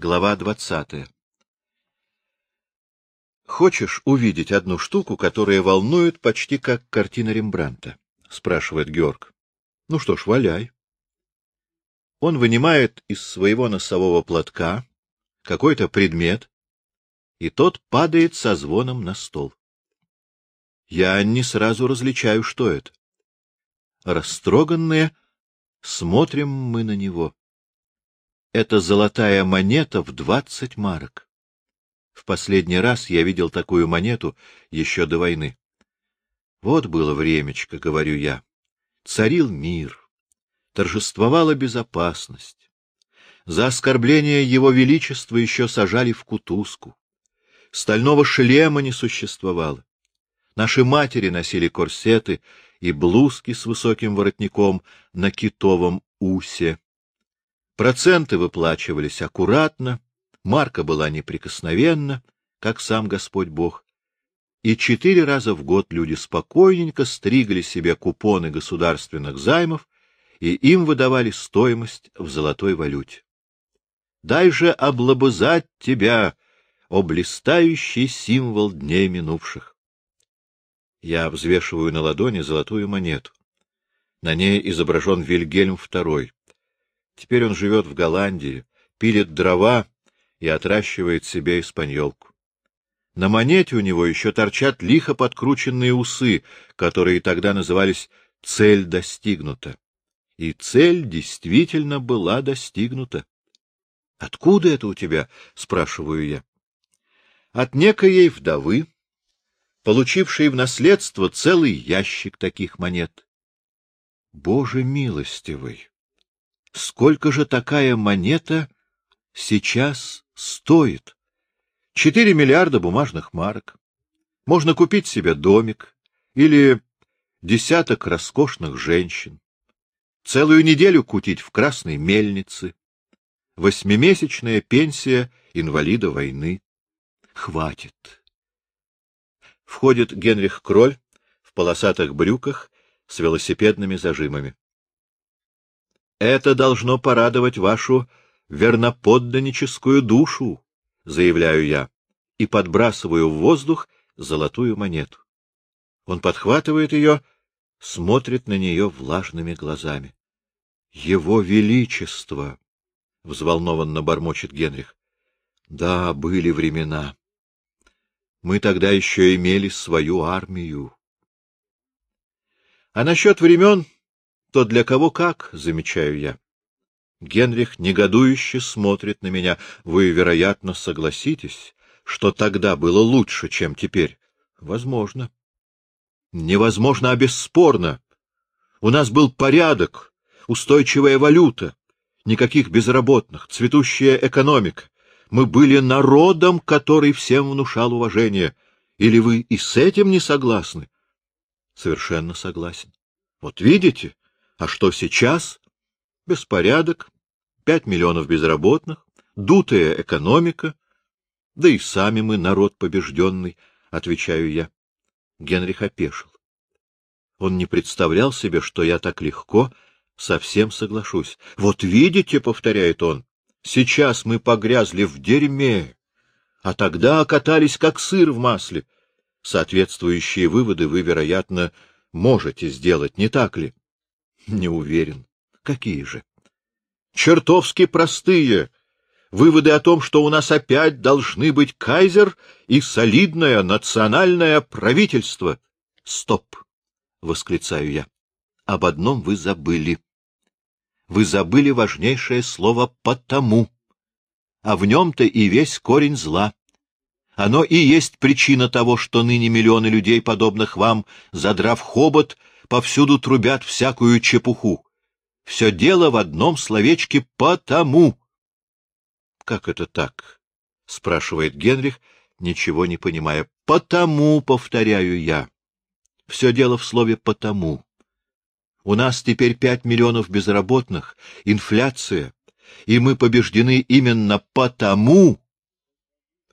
Глава двадцатая «Хочешь увидеть одну штуку, которая волнует почти как картина Рембранта?» — спрашивает Георг. «Ну что ж, валяй». Он вынимает из своего носового платка какой-то предмет, и тот падает со звоном на стол. Я не сразу различаю, что это. Растроганные, смотрим мы на него. Это золотая монета в двадцать марок. В последний раз я видел такую монету еще до войны. Вот было времечко, говорю я. Царил мир, торжествовала безопасность. За оскорбление его величества еще сажали в кутузку. Стального шлема не существовало. Наши матери носили корсеты и блузки с высоким воротником на китовом усе. Проценты выплачивались аккуратно, марка была неприкосновенна, как сам Господь Бог, и четыре раза в год люди спокойненько стригли себе купоны государственных займов, и им выдавали стоимость в золотой валюте. Дай же облобызать тебя, о блистающий символ дней минувших! Я взвешиваю на ладони золотую монету. На ней изображен Вильгельм II. Теперь он живет в Голландии, пилит дрова и отращивает себе испаньолку. На монете у него еще торчат лихо подкрученные усы, которые тогда назывались «цель достигнута». И цель действительно была достигнута. — Откуда это у тебя? — спрашиваю я. — От некоей вдовы, получившей в наследство целый ящик таких монет. Боже милостивый! Сколько же такая монета сейчас стоит? Четыре миллиарда бумажных марок. Можно купить себе домик или десяток роскошных женщин, целую неделю кутить в красной мельнице, восьмимесячная пенсия инвалида войны. Хватит. Входит Генрих Кроль в полосатых брюках с велосипедными зажимами. Это должно порадовать вашу верноподданническую душу, заявляю я, и подбрасываю в воздух золотую монету. Он подхватывает ее, смотрит на нее влажными глазами. — Его Величество! — взволнованно бормочет Генрих. — Да, были времена. Мы тогда еще имели свою армию. А насчет времен то для кого как, замечаю я. Генрих негодующе смотрит на меня. Вы, вероятно, согласитесь, что тогда было лучше, чем теперь. Возможно. Невозможно, а бесспорно. У нас был порядок, устойчивая валюта, никаких безработных, цветущая экономика. Мы были народом, который всем внушал уважение. Или вы и с этим не согласны? Совершенно согласен. Вот видите, а что сейчас? Беспорядок, пять миллионов безработных, дутая экономика. Да и сами мы народ побежденный, отвечаю я. Генрих опешил. Он не представлял себе, что я так легко совсем соглашусь. Вот видите, — повторяет он, — сейчас мы погрязли в дерьме, а тогда окатались, как сыр в масле. Соответствующие выводы вы, вероятно, можете сделать, не так ли? Не уверен. Какие же? Чертовски простые. Выводы о том, что у нас опять должны быть кайзер и солидное национальное правительство. Стоп! — восклицаю я. Об одном вы забыли. Вы забыли важнейшее слово «потому», а в нем-то и весь корень зла. Оно и есть причина того, что ныне миллионы людей, подобных вам, задрав хобот, повсюду трубят всякую чепуху. Все дело в одном словечке «потому». — Как это так? — спрашивает Генрих, ничего не понимая. — Потому, повторяю я. Все дело в слове «потому». У нас теперь пять миллионов безработных, инфляция, и мы побеждены именно потому,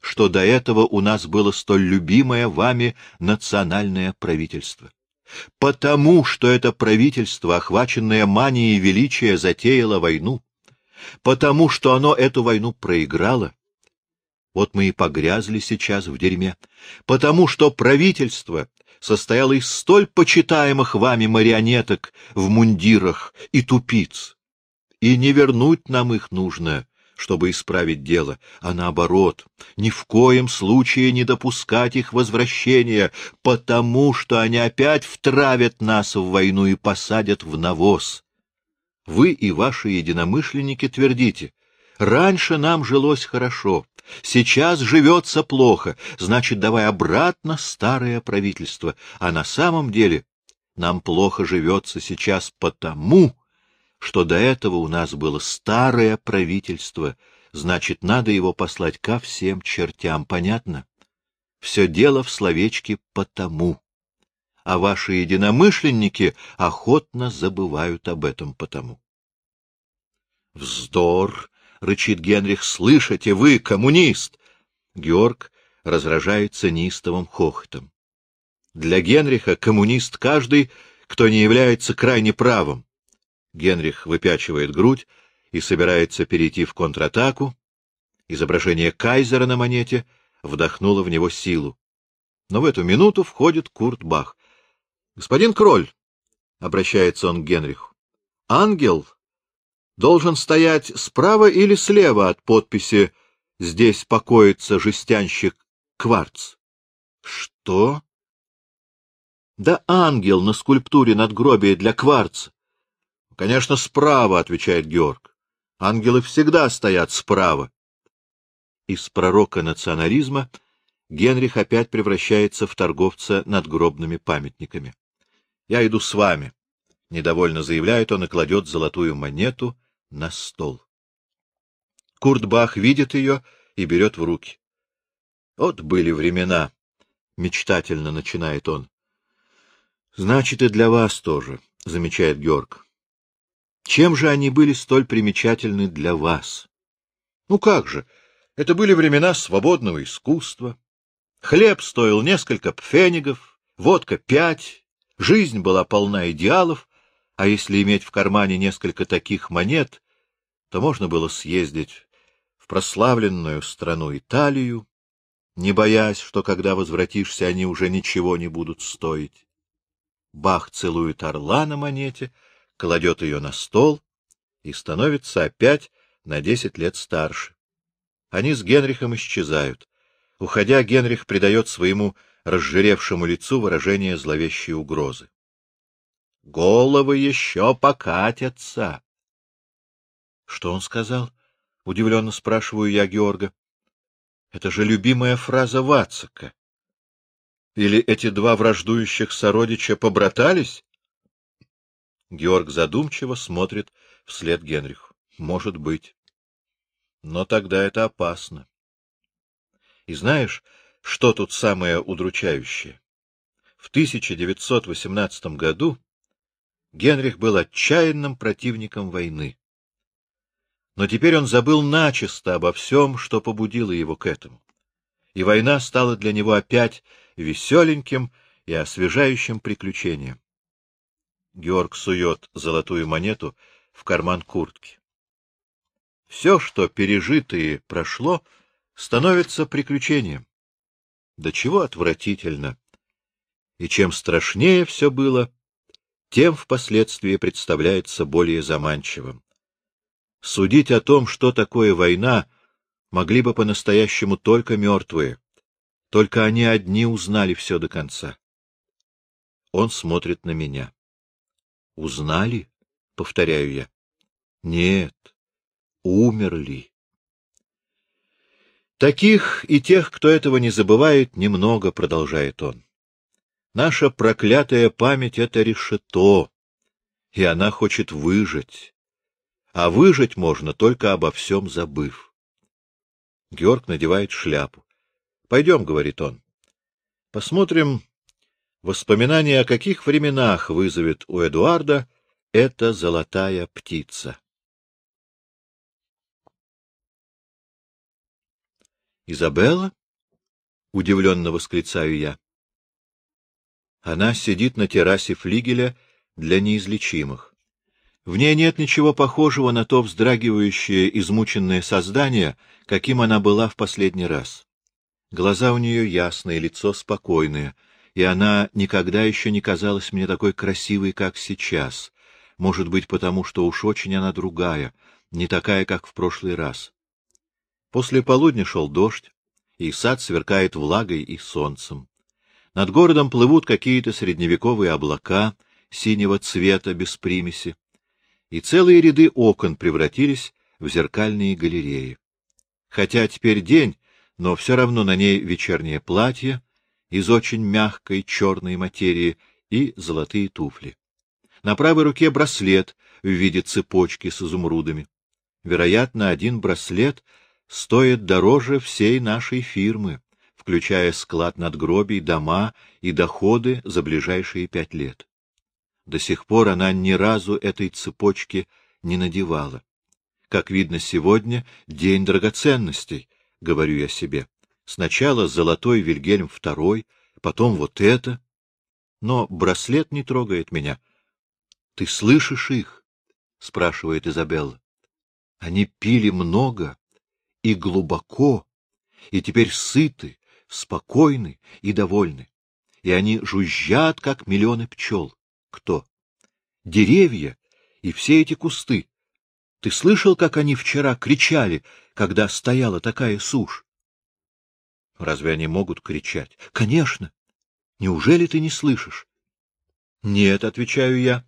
что до этого у нас было столь любимое вами национальное правительство. Потому что это правительство, охваченное манией величия, затеяло войну. Потому что оно эту войну проиграло. Вот мы и погрязли сейчас в дерьме. Потому что правительство состояло из столь почитаемых вами марионеток в мундирах и тупиц. И не вернуть нам их нужно, чтобы исправить дело, а наоборот, ни в коем случае не допускать их возвращения, потому что они опять втравят нас в войну и посадят в навоз. Вы и ваши единомышленники твердите, раньше нам жилось хорошо, сейчас живется плохо, значит, давай обратно старое правительство, а на самом деле нам плохо живется сейчас потому, что до этого у нас было старое правительство, значит, надо его послать ко всем чертям, понятно? Все дело в словечке «потому». А ваши единомышленники охотно забывают об этом потому. «Вздор!» — рычит Генрих. «Слышите, вы коммунист!» Георг разражается неистовым хохотом. Для Генриха коммунист каждый, кто не является крайне правым. Генрих выпячивает грудь и собирается перейти в контратаку. Изображение кайзера на монете вдохнуло в него силу. Но в эту минуту входит Курт Бах. — Господин Кроль, — обращается он к Генриху, — ангел должен стоять справа или слева от подписи «Здесь покоится жестянщик Кварц». — Что? — Да ангел на скульптуре надгробия для Кварца. — Конечно, справа, — отвечает Георг. — Ангелы всегда стоят справа. Из пророка национализма Генрих опять превращается в торговца надгробными памятниками. — Я иду с вами, — недовольно заявляет он и кладет золотую монету на стол. Куртбах видит ее и берет в руки. — Вот были времена, — мечтательно начинает он. — Значит, и для вас тоже, — замечает Георг. Чем же они были столь примечательны для вас? Ну как же, это были времена свободного искусства. Хлеб стоил несколько пфенигов, водка пять, жизнь была полна идеалов, а если иметь в кармане несколько таких монет, то можно было съездить в прославленную страну Италию, не боясь, что когда возвратишься, они уже ничего не будут стоить. Бах целует орла на монете — кладет ее на стол и становится опять на десять лет старше. Они с Генрихом исчезают. Уходя, Генрих придает своему разжиревшему лицу выражение зловещей угрозы. Головы еще покатятся. — Что он сказал? — удивленно спрашиваю я Георга. — Это же любимая фраза Вацака. Или эти два враждующих сородича побратались? Георг задумчиво смотрит вслед Генриху. Может быть. Но тогда это опасно. И знаешь, что тут самое удручающее? В 1918 году Генрих был отчаянным противником войны. Но теперь он забыл начисто обо всем, что побудило его к этому. И война стала для него опять веселеньким и освежающим приключением. Георг сует золотую монету в карман куртки. Все, что пережито и прошло, становится приключением. До чего отвратительно! И чем страшнее все было, тем впоследствии представляется более заманчивым. Судить о том, что такое война, могли бы по-настоящему только мертвые. Только они одни узнали все до конца. Он смотрит на меня. Узнали? — повторяю я. Нет, умерли. Таких и тех, кто этого не забывает, немного, — продолжает он. Наша проклятая память — это решето, и она хочет выжить. А выжить можно, только обо всем забыв. Георг надевает шляпу. — Пойдем, — говорит он. — Посмотрим, Воспоминание о каких временах вызовет у Эдуарда эта золотая птица. «Изабелла?» — удивленно восклицаю я. Она сидит на террасе флигеля для неизлечимых. В ней нет ничего похожего на то вздрагивающее, измученное создание, каким она была в последний раз. Глаза у нее ясные, лицо спокойное, и она никогда еще не казалась мне такой красивой, как сейчас. Может быть, потому что уж очень она другая, не такая, как в прошлый раз. После полудня шел дождь, и сад сверкает влагой и солнцем. Над городом плывут какие-то средневековые облака синего цвета без примеси, и целые ряды окон превратились в зеркальные галереи. Хотя теперь день, но все равно на ней вечернее платье из очень мягкой черной материи и золотые туфли. На правой руке браслет в виде цепочки с изумрудами. Вероятно, один браслет стоит дороже всей нашей фирмы, включая склад надгробий, дома и доходы за ближайшие пять лет. До сих пор она ни разу этой цепочки не надевала. Как видно, сегодня день драгоценностей, говорю я себе. Сначала золотой Вильгельм II, потом вот это. Но браслет не трогает меня. — Ты слышишь их? — спрашивает Изабелла. — Они пили много и глубоко, и теперь сыты, спокойны и довольны. И они жужжат, как миллионы пчел. Кто? Деревья и все эти кусты. Ты слышал, как они вчера кричали, когда стояла такая сушь? Разве они могут кричать? Конечно. Неужели ты не слышишь? Нет, отвечаю я,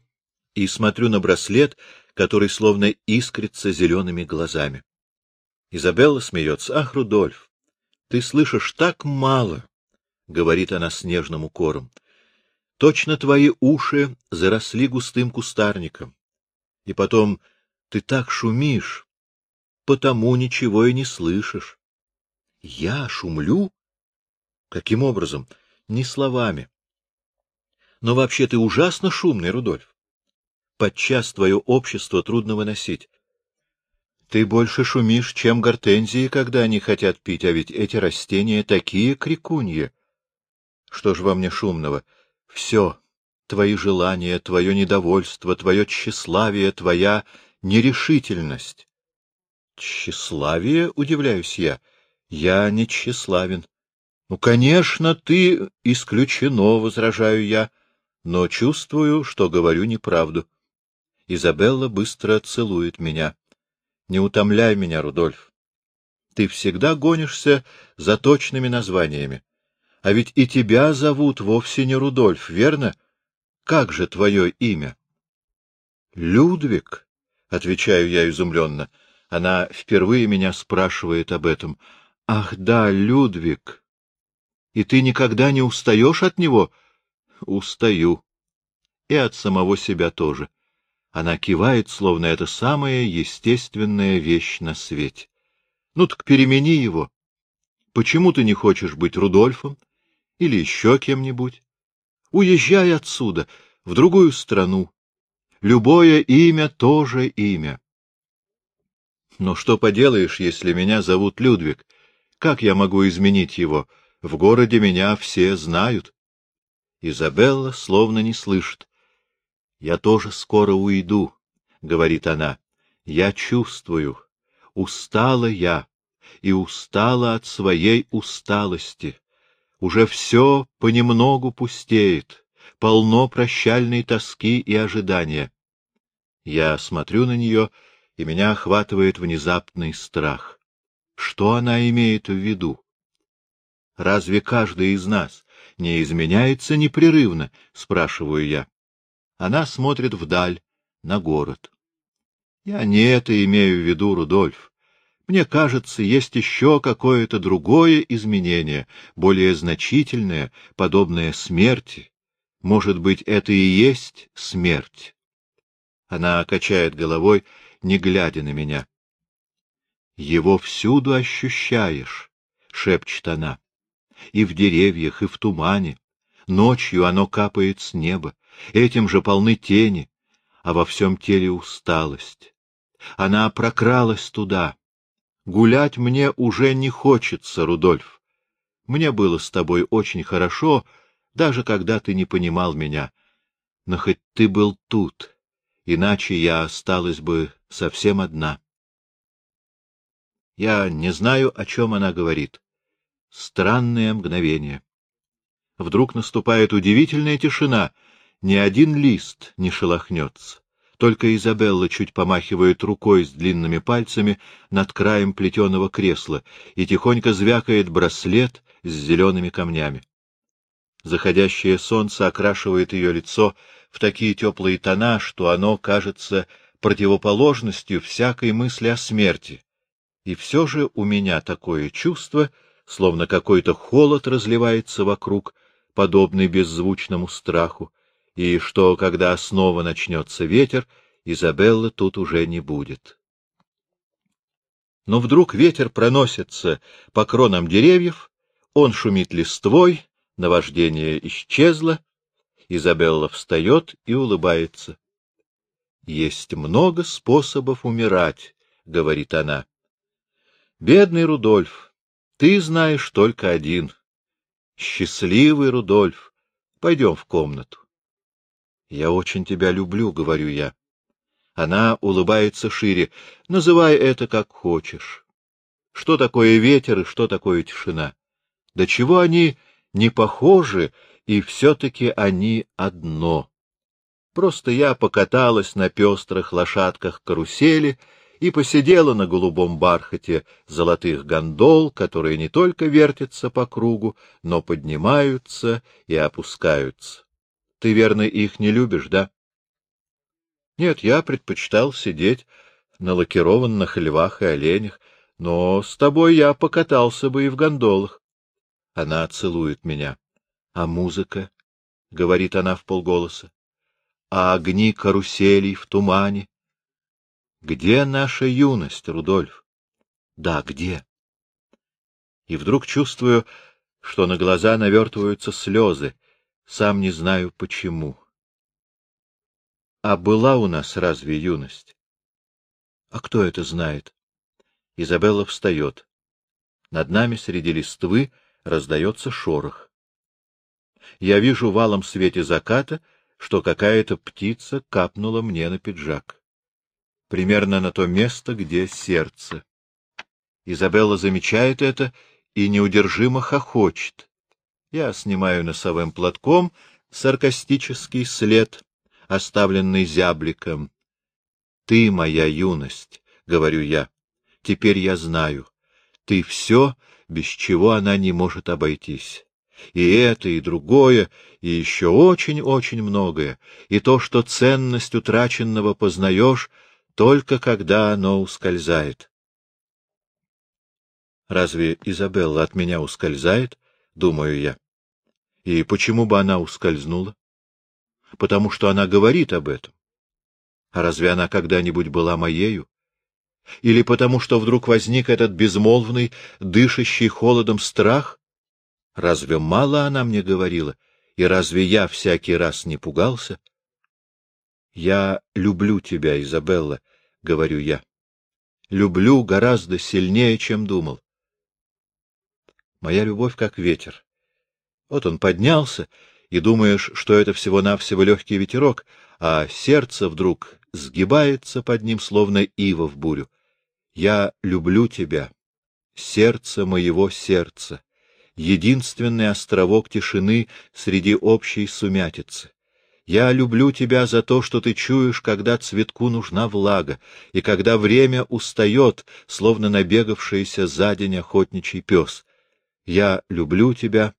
и смотрю на браслет, который словно искрится зелеными глазами. Изабелла смеется. Ах, Рудольф, ты слышишь так мало, — говорит она с нежным укором. Точно твои уши заросли густым кустарником. И потом ты так шумишь, потому ничего и не слышишь. Я шумлю? Каким образом? Не словами. Но вообще ты ужасно шумный, Рудольф. Подчас твое общество трудно выносить. Ты больше шумишь, чем гортензии, когда они хотят пить, а ведь эти растения такие крикуньи. Что ж во мне шумного? Все, твои желания, твое недовольство, твое тщеславие, твоя нерешительность. Тщеславие, удивляюсь я, я не тщеславен. Ну, конечно, ты исключено, возражаю я, но чувствую, что говорю неправду. Изабелла быстро целует меня. Не утомляй меня, Рудольф. Ты всегда гонишься за точными названиями. А ведь и тебя зовут вовсе не Рудольф, верно? Как же твое имя? — Людвиг, — отвечаю я изумленно. Она впервые меня спрашивает об этом. — Ах да, Людвиг. И ты никогда не устаешь от него? — Устаю. И от самого себя тоже. Она кивает, словно это самая естественная вещь на свете. Ну так перемени его. Почему ты не хочешь быть Рудольфом? или еще кем-нибудь. Уезжай отсюда, в другую страну. Любое имя — тоже имя. Но что поделаешь, если меня зовут Людвиг? Как я могу изменить его? В городе меня все знают. Изабелла словно не слышит. — Я тоже скоро уйду, — говорит она. — Я чувствую. Устала я, и устала от своей усталости уже все понемногу пустеет, полно прощальной тоски и ожидания. Я смотрю на нее, и меня охватывает внезапный страх. Что она имеет в виду? Разве каждый из нас не изменяется непрерывно? — спрашиваю я. Она смотрит вдаль, на город. Я не это имею в виду, Рудольф. Мне кажется, есть еще какое-то другое изменение, более значительное, подобное смерти. Может быть, это и есть смерть? Она качает головой, не глядя на меня. Его всюду ощущаешь, — шепчет она. И в деревьях, и в тумане. Ночью оно капает с неба, этим же полны тени, а во всем теле усталость. Она прокралась туда, Гулять мне уже не хочется, Рудольф. Мне было с тобой очень хорошо, даже когда ты не понимал меня. Но хоть ты был тут, иначе я осталась бы совсем одна. Я не знаю, о чем она говорит. Странное мгновение. Вдруг наступает удивительная тишина, ни один лист не шелохнется. Только Изабелла чуть помахивает рукой с длинными пальцами над краем плетеного кресла и тихонько звякает браслет с зелеными камнями. Заходящее солнце окрашивает ее лицо в такие теплые тона, что оно кажется противоположностью всякой мысли о смерти. И все же у меня такое чувство, словно какой-то холод разливается вокруг, подобный беззвучному страху, и что, когда снова начнется ветер, Изабеллы тут уже не будет. Но вдруг ветер проносится по кронам деревьев, он шумит листвой, наваждение исчезло, Изабелла встает и улыбается. — Есть много способов умирать, — говорит она. — Бедный Рудольф, ты знаешь только один. Счастливый Рудольф, пойдем в комнату. — Я очень тебя люблю, — говорю я. Она улыбается шире. Называй это как хочешь. Что такое ветер и что такое тишина? До чего они не похожи, и все-таки они одно. Просто я покаталась на пестрых лошадках карусели и посидела на голубом бархате золотых гондол, которые не только вертятся по кругу, но поднимаются и опускаются. Ты, верно, их не любишь, да? Нет, я предпочитал сидеть на лакированных львах и оленях, но с тобой я покатался бы и в гондолах. Она целует меня. А музыка? — говорит она в полголоса. А огни каруселей в тумане? Где наша юность, Рудольф? Да, где? И вдруг чувствую, что на глаза навертываются слезы, сам не знаю почему. А была у нас разве юность? А кто это знает? Изабелла встает. Над нами среди листвы раздается шорох. Я вижу в алом свете заката, что какая-то птица капнула мне на пиджак. Примерно на то место, где сердце. Изабелла замечает это и неудержимо хохочет. Я снимаю носовым платком саркастический след, оставленный зябликом. — Ты моя юность, — говорю я. Теперь я знаю. Ты все, без чего она не может обойтись. И это, и другое, и еще очень-очень многое, и то, что ценность утраченного познаешь, только когда оно ускользает. Разве Изабелла от меня ускользает? думаю я. И почему бы она ускользнула? Потому что она говорит об этом. А разве она когда-нибудь была моею? Или потому что вдруг возник этот безмолвный, дышащий холодом страх? Разве мало она мне говорила? И разве я всякий раз не пугался? Я люблю тебя, Изабелла, — говорю я. Люблю гораздо сильнее, чем думал. Моя любовь как ветер. Вот он поднялся, и думаешь, что это всего-навсего легкий ветерок, а сердце вдруг сгибается под ним, словно ива в бурю. Я люблю тебя, сердце моего сердца, единственный островок тишины среди общей сумятицы. Я люблю тебя за то, что ты чуешь, когда цветку нужна влага, и когда время устает, словно набегавшийся за день охотничий пес. Я люблю тебя,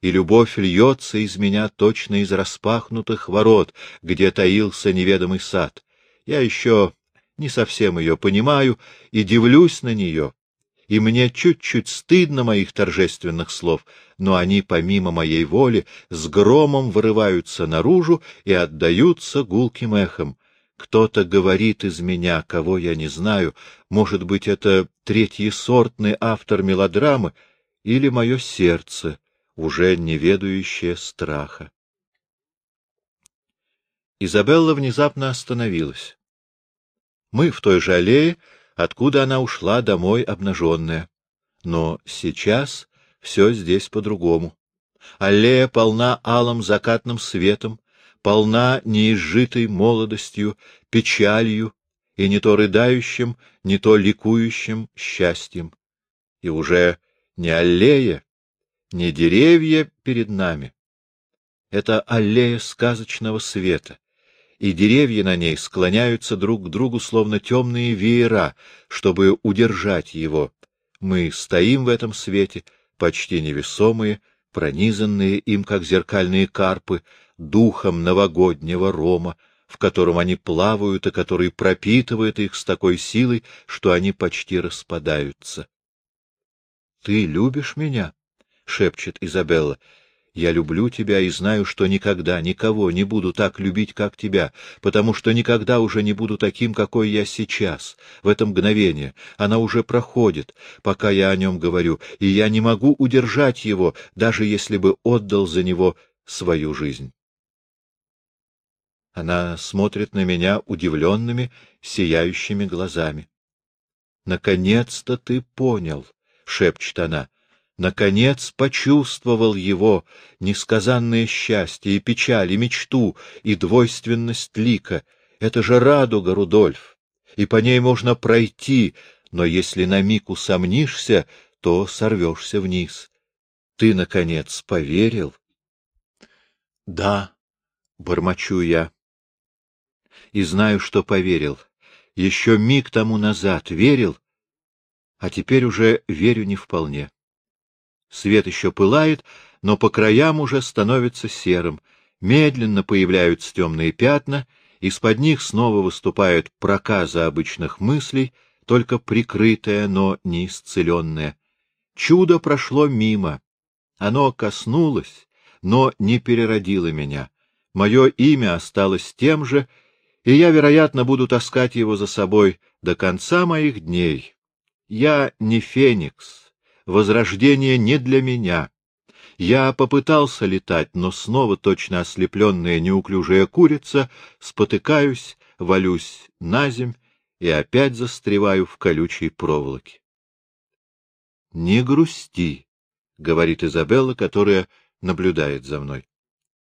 и любовь льется из меня точно из распахнутых ворот, где таился неведомый сад. Я еще не совсем ее понимаю и дивлюсь на нее, и мне чуть-чуть стыдно моих торжественных слов, но они, помимо моей воли, с громом вырываются наружу и отдаются гулким эхом. Кто-то говорит из меня, кого я не знаю, может быть, это третьесортный автор мелодрамы или мое сердце, уже не ведающее страха. Изабелла внезапно остановилась. Мы в той же аллее, откуда она ушла домой обнаженная. Но сейчас все здесь по-другому. Аллея полна алым закатным светом, полна неизжитой молодостью, печалью и не то рыдающим, не то ликующим счастьем. И уже не аллея, не деревья перед нами. Это аллея сказочного света, и деревья на ней склоняются друг к другу, словно темные веера, чтобы удержать его. Мы стоим в этом свете, почти невесомые, пронизанные им, как зеркальные карпы, духом новогоднего рома, в котором они плавают и который пропитывает их с такой силой, что они почти распадаются. — Ты любишь меня? — шепчет Изабелла. Я люблю тебя и знаю, что никогда никого не буду так любить, как тебя, потому что никогда уже не буду таким, какой я сейчас, в это мгновение. Она уже проходит, пока я о нем говорю, и я не могу удержать его, даже если бы отдал за него свою жизнь. Она смотрит на меня удивленными, сияющими глазами. — Наконец-то ты понял, — шепчет она наконец почувствовал его несказанное счастье и печаль, и мечту, и двойственность лика. Это же радуга, Рудольф, и по ней можно пройти, но если на миг усомнишься, то сорвешься вниз. Ты, наконец, поверил? — Да, — бормочу я. И знаю, что поверил. Еще миг тому назад верил, а теперь уже верю не вполне. Свет еще пылает, но по краям уже становится серым. Медленно появляются темные пятна, из-под них снова выступают проказы обычных мыслей, только прикрытая, но не исцеленная. Чудо прошло мимо. Оно коснулось, но не переродило меня. Мое имя осталось тем же, и я, вероятно, буду таскать его за собой до конца моих дней. Я не феникс, возрождение не для меня. Я попытался летать, но снова точно ослепленная неуклюжая курица, спотыкаюсь, валюсь на земь и опять застреваю в колючей проволоке. — Не грусти, — говорит Изабелла, которая наблюдает за мной.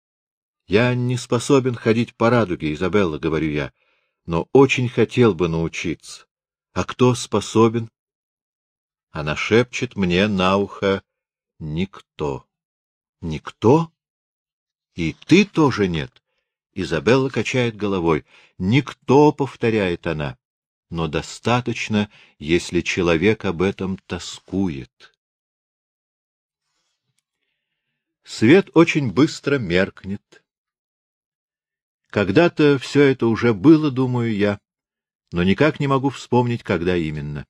— Я не способен ходить по радуге, Изабелла, — говорю я, — но очень хотел бы научиться. А кто способен? Она шепчет мне на ухо «Никто». «Никто? И ты тоже нет?» Изабелла качает головой. «Никто», — повторяет она, — «но достаточно, если человек об этом тоскует». Свет очень быстро меркнет. Когда-то все это уже было, думаю я, но никак не могу вспомнить, когда именно.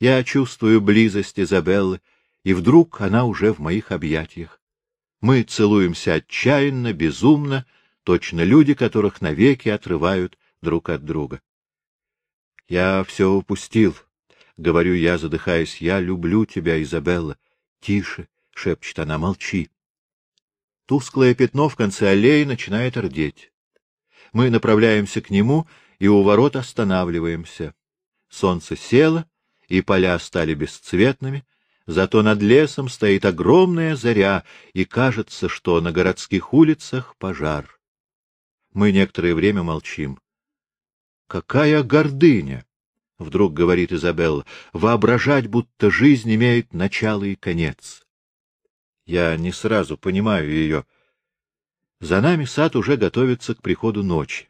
Я чувствую близость Изабеллы, и вдруг она уже в моих объятиях. Мы целуемся отчаянно, безумно, точно люди, которых навеки отрывают друг от друга. Я все упустил, — говорю я, задыхаясь. Я люблю тебя, Изабелла. Тише, — шепчет она, — молчи. Тусклое пятно в конце аллеи начинает рдеть. Мы направляемся к нему и у ворот останавливаемся. Солнце село, и поля стали бесцветными, зато над лесом стоит огромная заря, и кажется, что на городских улицах пожар. Мы некоторое время молчим. «Какая гордыня!» — вдруг говорит Изабелла. «Воображать, будто жизнь имеет начало и конец». Я не сразу понимаю ее. За нами сад уже готовится к приходу ночи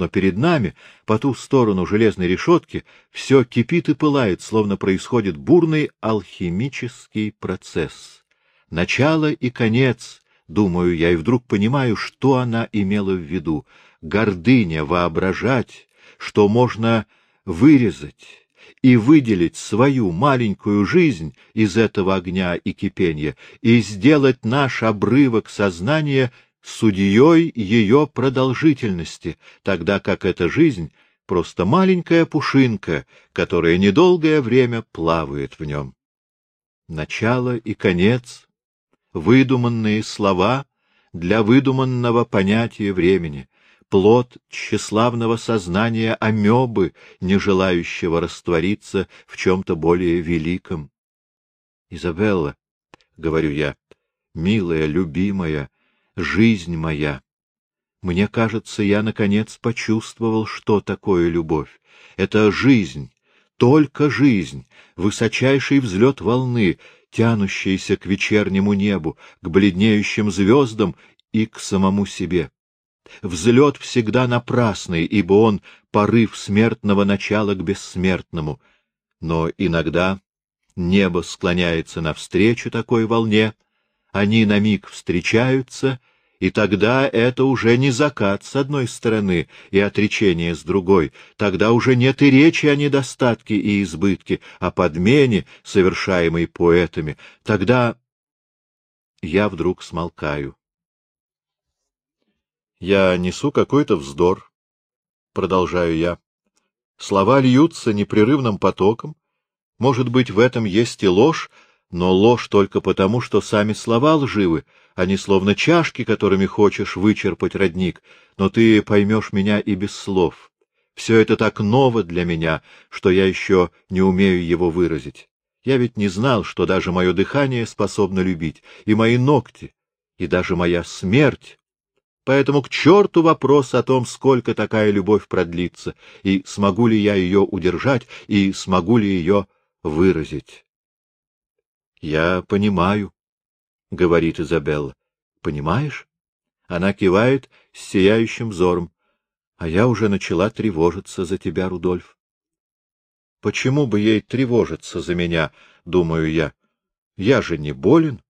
но перед нами, по ту сторону железной решетки, все кипит и пылает, словно происходит бурный алхимический процесс. Начало и конец, думаю я, и вдруг понимаю, что она имела в виду. Гордыня воображать, что можно вырезать и выделить свою маленькую жизнь из этого огня и кипения и сделать наш обрывок сознания — судьей ее продолжительности, тогда как эта жизнь — просто маленькая пушинка, которая недолгое время плавает в нем. Начало и конец, выдуманные слова для выдуманного понятия времени, плод тщеславного сознания амебы, не желающего раствориться в чем-то более великом. — Изабелла, — говорю я, — милая, любимая, жизнь моя. Мне кажется, я, наконец, почувствовал, что такое любовь. Это жизнь, только жизнь, высочайший взлет волны, тянущийся к вечернему небу, к бледнеющим звездам и к самому себе. Взлет всегда напрасный, ибо он — порыв смертного начала к бессмертному. Но иногда небо склоняется навстречу такой волне, они на миг встречаются, и тогда это уже не закат с одной стороны и отречение с другой, тогда уже нет и речи о недостатке и избытке, о подмене, совершаемой поэтами, тогда я вдруг смолкаю. Я несу какой-то вздор, продолжаю я. Слова льются непрерывным потоком. Может быть, в этом есть и ложь, но ложь только потому, что сами слова лживы, они словно чашки, которыми хочешь вычерпать родник, но ты поймешь меня и без слов. Все это так ново для меня, что я еще не умею его выразить. Я ведь не знал, что даже мое дыхание способно любить, и мои ногти, и даже моя смерть Поэтому к черту вопрос о том, сколько такая любовь продлится, и смогу ли я ее удержать, и смогу ли ее выразить. — Я понимаю, — говорит Изабелла. — Понимаешь? Она кивает с сияющим взором. А я уже начала тревожиться за тебя, Рудольф. Почему бы ей тревожиться за меня, думаю я? Я же не болен.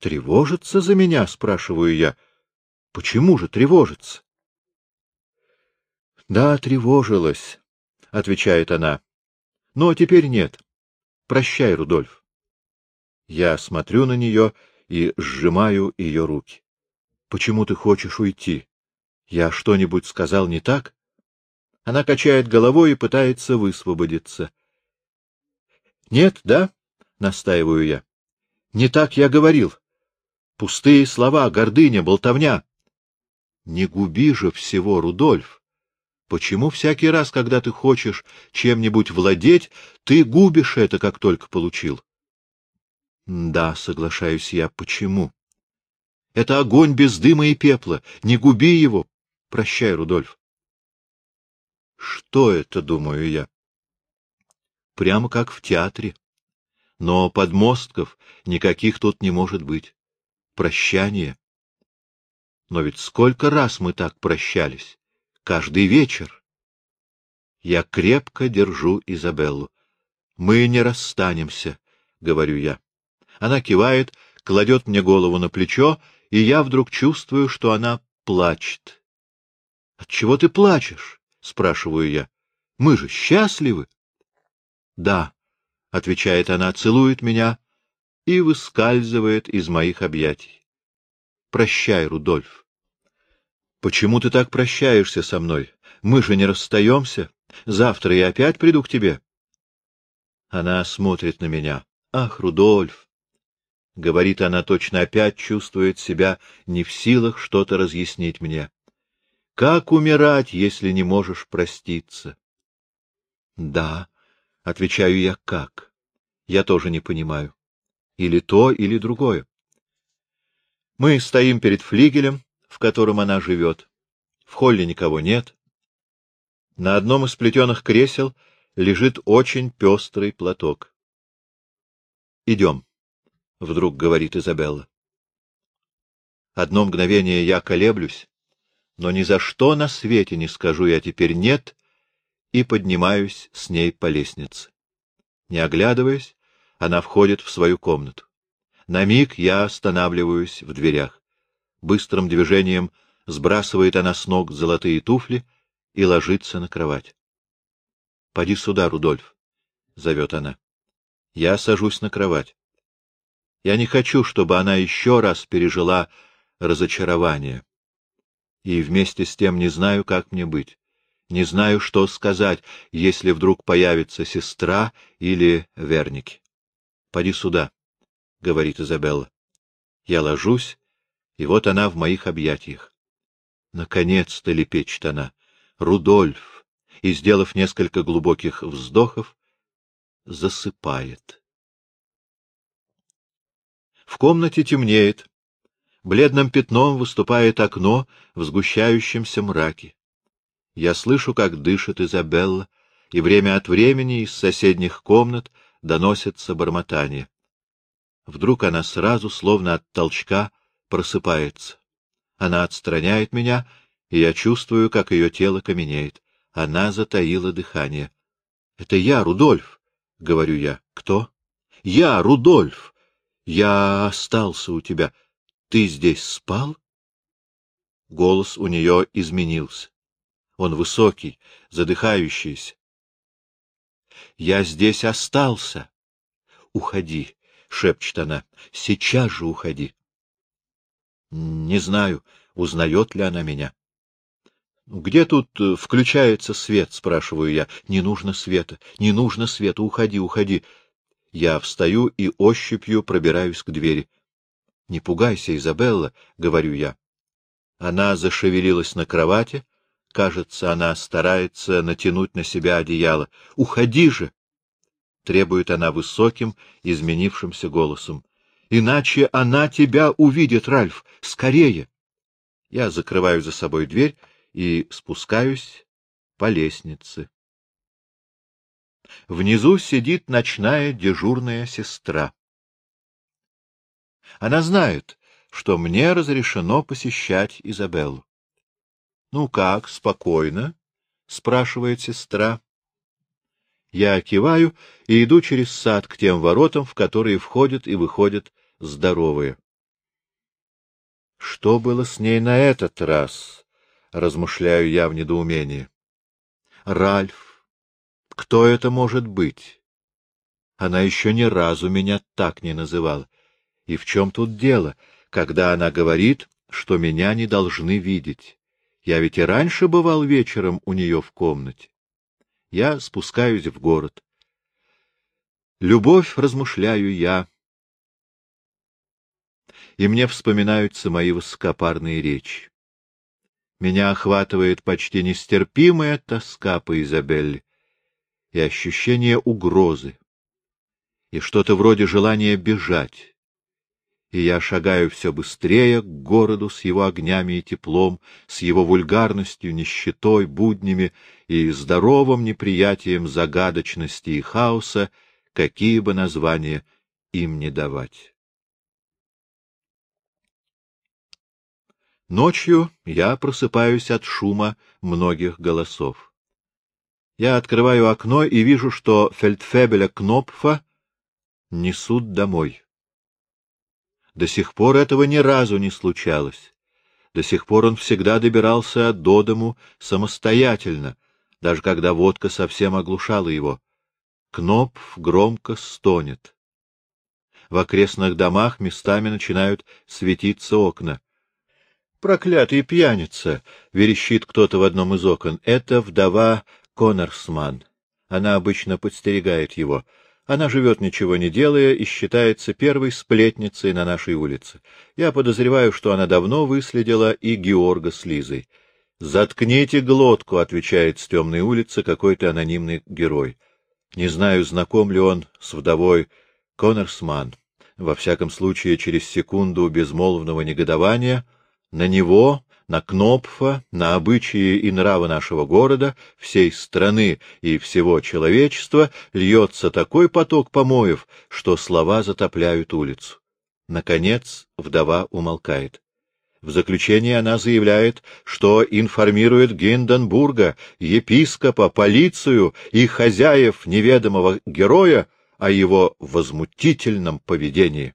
Тревожиться за меня, спрашиваю я. — Почему же тревожится? — Да, тревожилась, — отвечает она. — Но теперь нет. Прощай, Рудольф. Я смотрю на нее и сжимаю ее руки. — Почему ты хочешь уйти? Я что-нибудь сказал не так? Она качает головой и пытается высвободиться. — Нет, да? — настаиваю я. — Не так я говорил. Пустые слова, гордыня, болтовня. Не губи же всего, Рудольф. Почему всякий раз, когда ты хочешь чем-нибудь владеть, ты губишь это, как только получил? Да, соглашаюсь я, почему? Это огонь без дыма и пепла. Не губи его. Прощай, Рудольф. Что это, думаю я? Прямо как в театре. Но подмостков никаких тут не может быть. Прощание. Но ведь сколько раз мы так прощались? Каждый вечер. Я крепко держу Изабеллу. Мы не расстанемся, — говорю я. Она кивает, кладет мне голову на плечо, и я вдруг чувствую, что она плачет. — Отчего ты плачешь? — спрашиваю я. — Мы же счастливы. — Да, — отвечает она, целует меня и выскальзывает из моих объятий. Прощай, Рудольф. Почему ты так прощаешься со мной? Мы же не расстаемся. Завтра я опять приду к тебе. Она смотрит на меня. Ах, Рудольф! Говорит она, точно опять чувствует себя не в силах что-то разъяснить мне. Как умирать, если не можешь проститься? Да, отвечаю я, как? Я тоже не понимаю. Или то, или другое. Мы стоим перед флигелем, в котором она живет. В холле никого нет. На одном из плетеных кресел лежит очень пестрый платок. — Идем, — вдруг говорит Изабелла. Одно мгновение я колеблюсь, но ни за что на свете не скажу я теперь «нет» и поднимаюсь с ней по лестнице. Не оглядываясь, она входит в свою комнату. На миг я останавливаюсь в дверях. Быстрым движением сбрасывает она с ног золотые туфли и ложится на кровать. — Поди сюда, Рудольф, — зовет она. Я сажусь на кровать. Я не хочу, чтобы она еще раз пережила разочарование. И вместе с тем не знаю, как мне быть. Не знаю, что сказать, если вдруг появится сестра или верники. Поди сюда. — говорит Изабелла. Я ложусь, и вот она в моих объятиях. Наконец-то лепечет она. Рудольф, и, сделав несколько глубоких вздохов, засыпает. В комнате темнеет. Бледным пятном выступает окно в сгущающемся мраке. Я слышу, как дышит Изабелла, и время от времени из соседних комнат доносится бормотание. Вдруг она сразу, словно от толчка, просыпается. Она отстраняет меня, и я чувствую, как ее тело каменеет. Она затаила дыхание. — Это я, Рудольф, — говорю я. — Кто? — Я, Рудольф. Я остался у тебя. Ты здесь спал? Голос у нее изменился. Он высокий, задыхающийся. — Я здесь остался. — Уходи, — шепчет она. — Сейчас же уходи. Не знаю, узнает ли она меня. — Где тут э, включается свет? — спрашиваю я. — Не нужно света, не нужно света, уходи, уходи. Я встаю и ощупью пробираюсь к двери. — Не пугайся, Изабелла, — говорю я. Она зашевелилась на кровати. Кажется, она старается натянуть на себя одеяло. — Уходи же! — требует она высоким, изменившимся голосом. — Иначе она тебя увидит, Ральф. Скорее! Я закрываю за собой дверь и спускаюсь по лестнице. Внизу сидит ночная дежурная сестра. Она знает, что мне разрешено посещать Изабеллу. — Ну как, спокойно? — спрашивает сестра. Я киваю и иду через сад к тем воротам, в которые входят и выходят здоровые. Что было с ней на этот раз? — размышляю я в недоумении. Ральф. Кто это может быть? Она еще ни разу меня так не называла. И в чем тут дело, когда она говорит, что меня не должны видеть? Я ведь и раньше бывал вечером у нее в комнате. Я спускаюсь в город. Любовь, размышляю я, и мне вспоминаются мои высокопарные речи. Меня охватывает почти нестерпимая тоска по Изабелле и ощущение угрозы, и что-то вроде желания бежать и я шагаю все быстрее к городу с его огнями и теплом, с его вульгарностью, нищетой, буднями и здоровым неприятием загадочности и хаоса, какие бы названия им не давать. Ночью я просыпаюсь от шума многих голосов. Я открываю окно и вижу, что фельдфебеля Кнопфа несут домой. До сих пор этого ни разу не случалось. До сих пор он всегда добирался до дому самостоятельно, даже когда водка совсем оглушала его. Кнопф громко стонет. В окрестных домах местами начинают светиться окна. «Проклятый пьяница!» — верещит кто-то в одном из окон. «Это вдова Коннорсман. Она обычно подстерегает его. Она живет ничего не делая и считается первой сплетницей на нашей улице. Я подозреваю, что она давно выследила и Георга с Лизой. «Заткните глотку», — отвечает с темной улицы какой-то анонимный герой. Не знаю, знаком ли он с вдовой Коннорсман. Во всяком случае, через секунду безмолвного негодования на него на Кнопфа, на обычаи и нравы нашего города, всей страны и всего человечества льется такой поток помоев, что слова затопляют улицу. Наконец вдова умолкает. В заключение она заявляет, что информирует Гинденбурга, епископа, полицию и хозяев неведомого героя о его возмутительном поведении.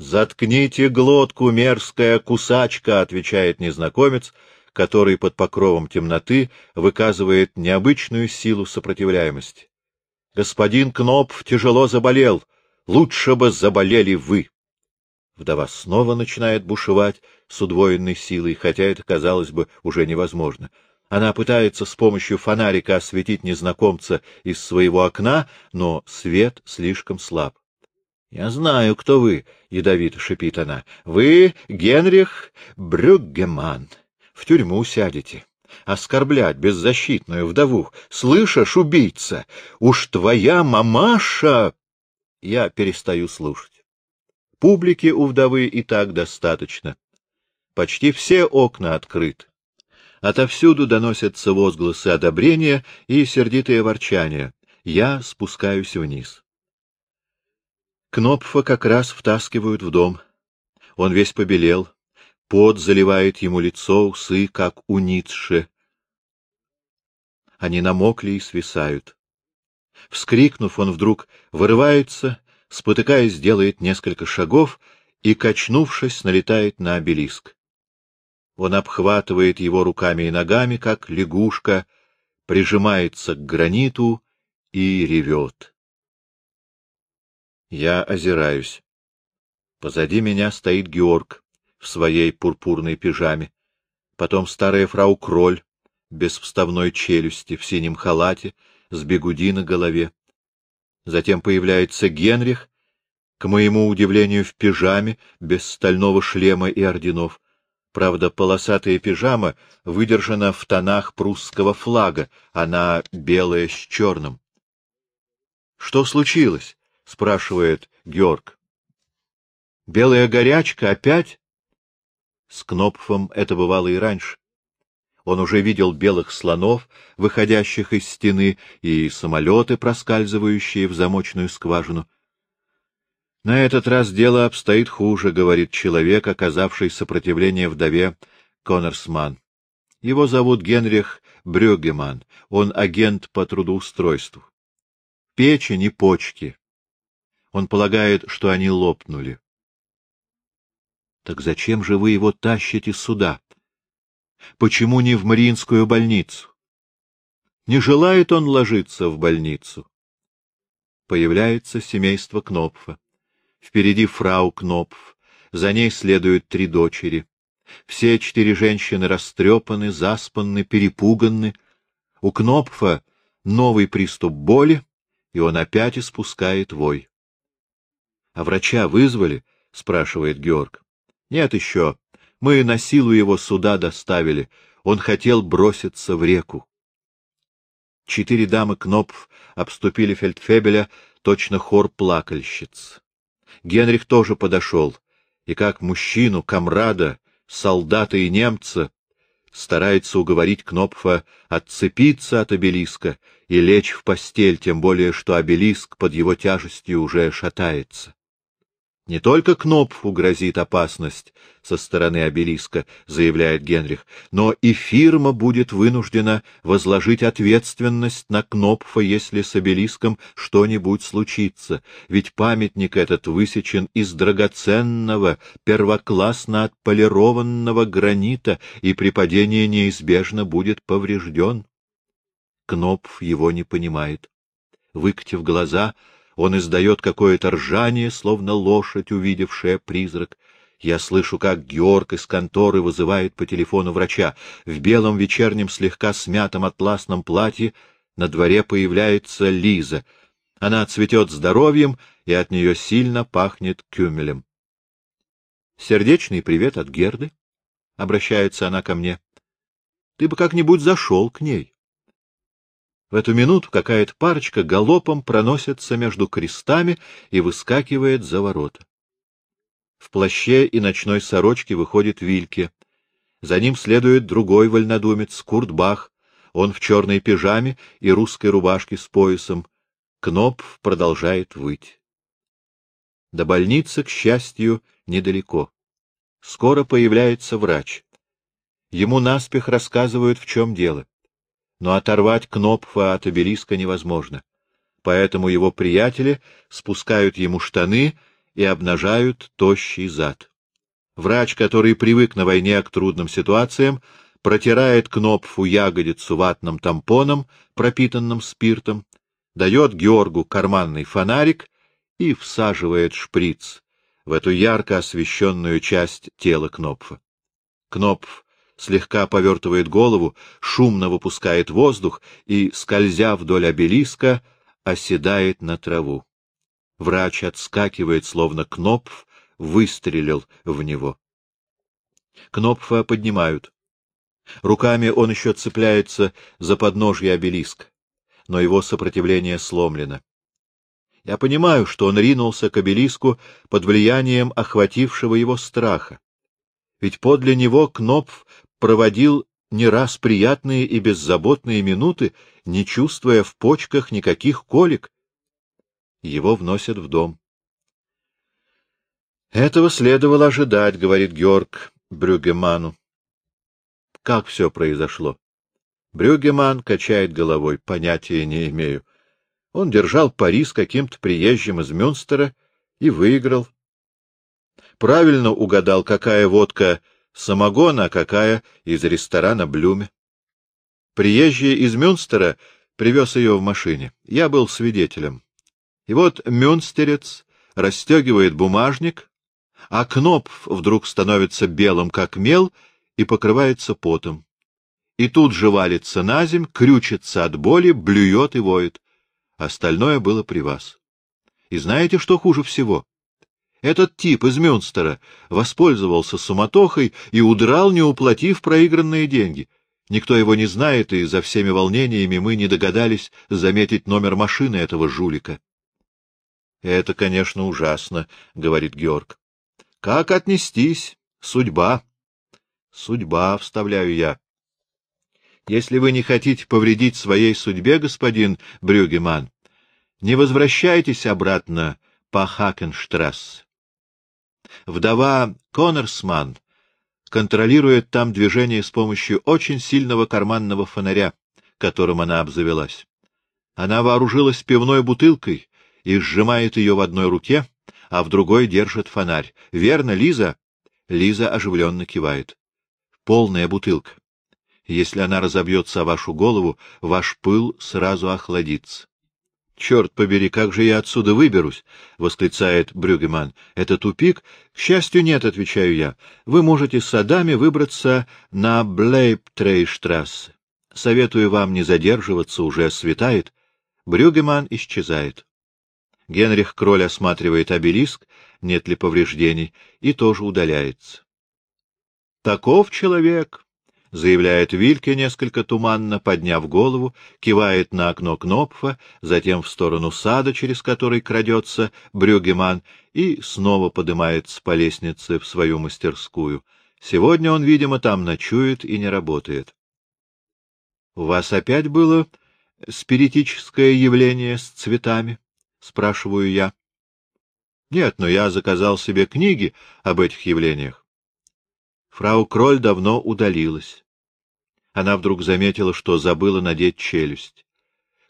«Заткните глотку, мерзкая кусачка!» — отвечает незнакомец, который под покровом темноты выказывает необычную силу сопротивляемости. «Господин Кнопф тяжело заболел. Лучше бы заболели вы!» Вдова снова начинает бушевать с удвоенной силой, хотя это, казалось бы, уже невозможно. Она пытается с помощью фонарика осветить незнакомца из своего окна, но свет слишком слаб. — Я знаю, кто вы, — ядовито шипит она. — Вы Генрих Брюггеман. В тюрьму сядете. Оскорблять беззащитную вдову. Слышишь, убийца? Уж твоя мамаша... Я перестаю слушать. публики у вдовы и так достаточно. Почти все окна открыты. Отовсюду доносятся возгласы одобрения и сердитые ворчания. Я спускаюсь вниз. Кнопфа как раз втаскивают в дом. Он весь побелел. Пот заливает ему лицо, усы, как у Ницше. Они намокли и свисают. Вскрикнув, он вдруг вырывается, спотыкаясь, делает несколько шагов и, качнувшись, налетает на обелиск. Он обхватывает его руками и ногами, как лягушка, прижимается к граниту и ревет. Я озираюсь. Позади меня стоит Георг в своей пурпурной пижаме, потом старая фрау Кроль без вставной челюсти, в синем халате, с бегуди на голове. Затем появляется Генрих, к моему удивлению, в пижаме, без стального шлема и орденов. Правда, полосатая пижама выдержана в тонах прусского флага, она белая с черным. — Что случилось? — спрашивает Георг. — Белая горячка опять? С Кнопфом это бывало и раньше. Он уже видел белых слонов, выходящих из стены, и самолеты, проскальзывающие в замочную скважину. На этот раз дело обстоит хуже, — говорит человек, оказавший сопротивление вдове Коннорсман. Его зовут Генрих Брюгеман, он агент по трудоустройству. Печень и почки. Он полагает, что они лопнули. — Так зачем же вы его тащите сюда? Почему не в Мариинскую больницу? Не желает он ложиться в больницу. Появляется семейство Кнопфа. Впереди фрау Кнопф, за ней следуют три дочери. Все четыре женщины растрепаны, заспанны, перепуганы. У Кнопфа новый приступ боли, и он опять испускает вой. — А врача вызвали? — спрашивает Георг. — Нет еще. Мы на силу его сюда доставили. Он хотел броситься в реку. Четыре дамы Кнопф обступили фельдфебеля, точно хор плакальщиц. Генрих тоже подошел, и как мужчину, комрада, солдата и немца, старается уговорить Кнопфа отцепиться от обелиска и лечь в постель, тем более что обелиск под его тяжестью уже шатается. Не только Кнопфу грозит опасность со стороны обелиска, заявляет Генрих, но и фирма будет вынуждена возложить ответственность на Кнопфа, если с обелиском что-нибудь случится, ведь памятник этот высечен из драгоценного, первоклассно отполированного гранита, и при падении неизбежно будет поврежден. Кнопф его не понимает. Выкатив глаза, он издает какое-то ржание, словно лошадь, увидевшая призрак. Я слышу, как Георг из конторы вызывает по телефону врача. В белом вечернем слегка смятом атласном платье на дворе появляется Лиза. Она цветет здоровьем, и от нее сильно пахнет кюмелем. — Сердечный привет от Герды, — обращается она ко мне. — Ты бы как-нибудь зашел к ней. В эту минуту какая-то парочка галопом проносится между крестами и выскакивает за ворота. В плаще и ночной сорочке выходит Вильке. За ним следует другой вольнодумец, Куртбах. Он в черной пижаме и русской рубашке с поясом. Кнопф продолжает выть. До больницы, к счастью, недалеко. Скоро появляется врач. Ему наспех рассказывают, в чем дело но оторвать Кнопфа от обелиска невозможно. Поэтому его приятели спускают ему штаны и обнажают тощий зад. Врач, который привык на войне к трудным ситуациям, протирает Кнопфу ягодицу ватным тампоном, пропитанным спиртом, дает Георгу карманный фонарик и всаживает шприц в эту ярко освещенную часть тела Кнопфа. Кнопф слегка повертывает голову, шумно выпускает воздух и, скользя вдоль обелиска, оседает на траву. Врач отскакивает, словно Кнопф выстрелил в него. Кнопфа поднимают. Руками он еще цепляется за подножье обелиска, но его сопротивление сломлено. Я понимаю, что он ринулся к обелиску под влиянием охватившего его страха. Ведь подле него Кнопф проводил не раз приятные и беззаботные минуты, не чувствуя в почках никаких колик. Его вносят в дом. Этого следовало ожидать, говорит Георг Брюгеману. Как все произошло? Брюгеман качает головой, понятия не имею. Он держал пари с каким-то приезжим из Мюнстера и выиграл. Правильно угадал, какая водка самогона, а какая из ресторана Блюме. Приезжий из Мюнстера привез ее в машине. Я был свидетелем. И вот мюнстерец расстегивает бумажник, а Кнопф вдруг становится белым, как мел, и покрывается потом. И тут же валится на земь, крючится от боли, блюет и воет. Остальное было при вас. И знаете, что хуже всего? Этот тип из Мюнстера воспользовался суматохой и удрал, не уплатив проигранные деньги. Никто его не знает, и за всеми волнениями мы не догадались заметить номер машины этого жулика. — Это, конечно, ужасно, — говорит Георг. — Как отнестись? Судьба. — Судьба, — вставляю я. Если вы не хотите повредить своей судьбе, господин Брюгеман, не возвращайтесь обратно по Хакенштрассе. Вдова Коннорсман контролирует там движение с помощью очень сильного карманного фонаря, которым она обзавелась. Она вооружилась пивной бутылкой и сжимает ее в одной руке, а в другой держит фонарь. Верно, Лиза? Лиза оживленно кивает. Полная бутылка. Если она разобьется о вашу голову, ваш пыл сразу охладится. Черт побери, как же я отсюда выберусь? — восклицает Брюгеман. — Это тупик? — К счастью, нет, — отвечаю я. Вы можете с садами выбраться на Блейбтрейштрассе. Советую вам не задерживаться, уже светает. Брюгеман исчезает. Генрих Кроль осматривает обелиск, нет ли повреждений, и тоже удаляется. Таков человек, — заявляет Вильке несколько туманно, подняв голову, кивает на окно Кнопфа, затем в сторону сада, через который крадется Брюгеман, и снова поднимается по лестнице в свою мастерскую. Сегодня он, видимо, там ночует и не работает. — У вас опять было спиритическое явление с цветами? — спрашиваю я. — Нет, но я заказал себе книги об этих явлениях. Фрау Кроль давно удалилась. Она вдруг заметила, что забыла надеть челюсть.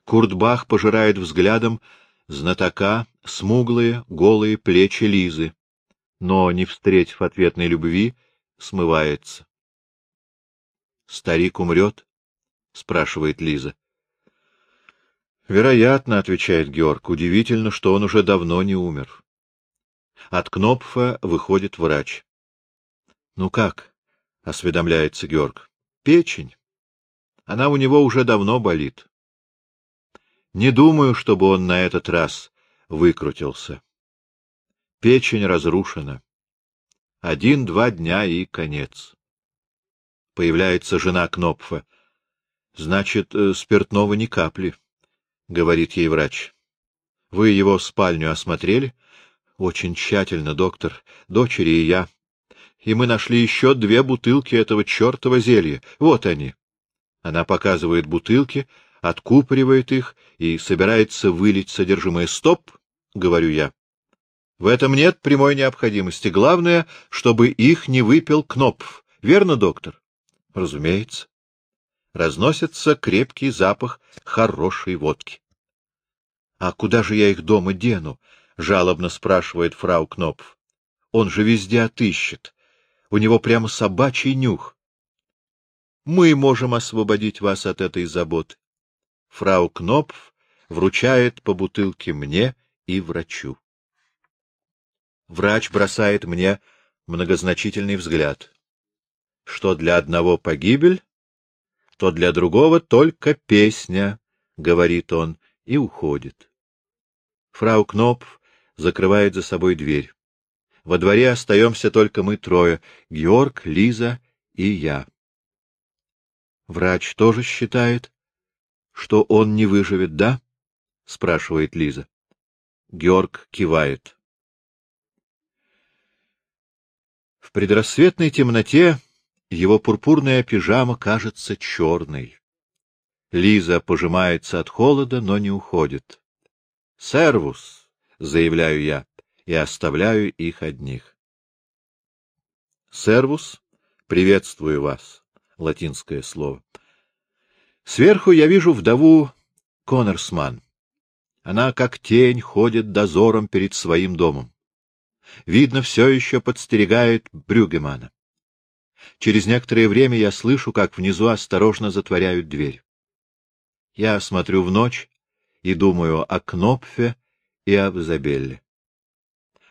Куртбах пожирает взглядом знатока смуглые, голые плечи Лизы, но, не встретив ответной любви, смывается. — Старик умрет? — спрашивает Лиза. — Вероятно, — отвечает Георг. — Удивительно, что он уже давно не умер. От Кнопфа выходит врач. — Ну как? — осведомляется Георг. — Печень. Она у него уже давно болит. Не думаю, чтобы он на этот раз выкрутился. Печень разрушена. Один-два дня и конец. Появляется жена Кнопфа. — Значит, э, спиртного ни капли, — говорит ей врач. — Вы его спальню осмотрели? — Очень тщательно, доктор. Дочери и я и мы нашли еще две бутылки этого чертова зелья. Вот они. Она показывает бутылки, откупоривает их и собирается вылить содержимое. «Стоп!» — говорю я. «В этом нет прямой необходимости. Главное, чтобы их не выпил Кнопф. Верно, доктор?» «Разумеется». Разносится крепкий запах хорошей водки. «А куда же я их дома дену?» — жалобно спрашивает фрау Кнопф. «Он же везде отыщет. У него прямо собачий нюх. Мы можем освободить вас от этой заботы. Фрау Кнопф вручает по бутылке мне и врачу. Врач бросает мне многозначительный взгляд. Что для одного погибель, то для другого только песня, — говорит он, и уходит. Фрау Кнопф закрывает за собой дверь. Во дворе остаемся только мы трое — Георг, Лиза и я. Врач тоже считает, что он не выживет, да? — спрашивает Лиза. Георг кивает. В предрассветной темноте его пурпурная пижама кажется черной. Лиза пожимается от холода, но не уходит. «Сервус!» — заявляю я и оставляю их одних. «Сервус! Приветствую вас!» — латинское слово. Сверху я вижу вдову Коннорсман. Она, как тень, ходит дозором перед своим домом. Видно, все еще подстерегает Брюгемана. Через некоторое время я слышу, как внизу осторожно затворяют дверь. Я смотрю в ночь и думаю о Кнопфе и об Изабелле.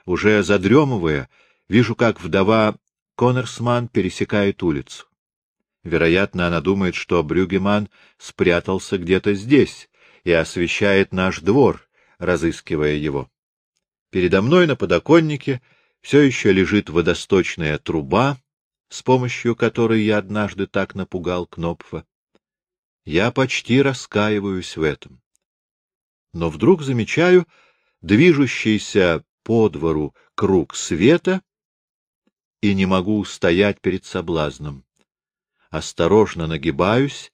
Уже задремывая, вижу, как вдова Коннорсман пересекает улицу. Вероятно, она думает, что Брюгеман спрятался где-то здесь и освещает наш двор, разыскивая его. Передо мной на подоконнике все еще лежит водосточная труба, с помощью которой я однажды так напугал Кнопфа. Я почти раскаиваюсь в этом. Но вдруг замечаю движущийся по двору круг света и не могу устоять перед соблазном. Осторожно нагибаюсь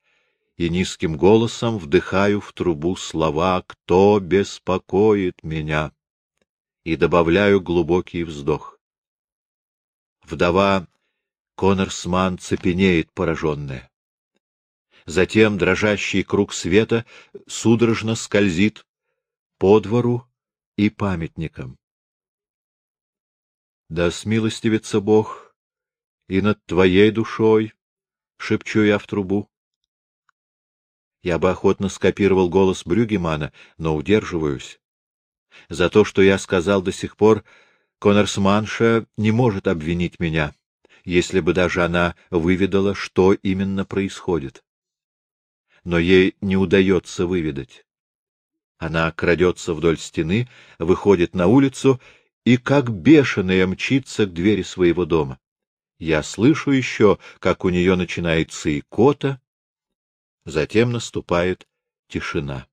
и низким голосом вдыхаю в трубу слова «Кто беспокоит меня?» и добавляю глубокий вздох. Вдова Коннорсман цепенеет пораженная. Затем дрожащий круг света судорожно скользит по двору и памятникам. Да смилостивится Бог и над твоей душой, — шепчу я в трубу. Я бы охотно скопировал голос Брюгемана, но удерживаюсь. За то, что я сказал до сих пор, Коннорсманша не может обвинить меня, если бы даже она выведала, что именно происходит. Но ей не удается выведать. Она крадется вдоль стены, выходит на улицу и, как бешеная, мчится к двери своего дома. Я слышу еще, как у нее начинается икота, затем наступает тишина.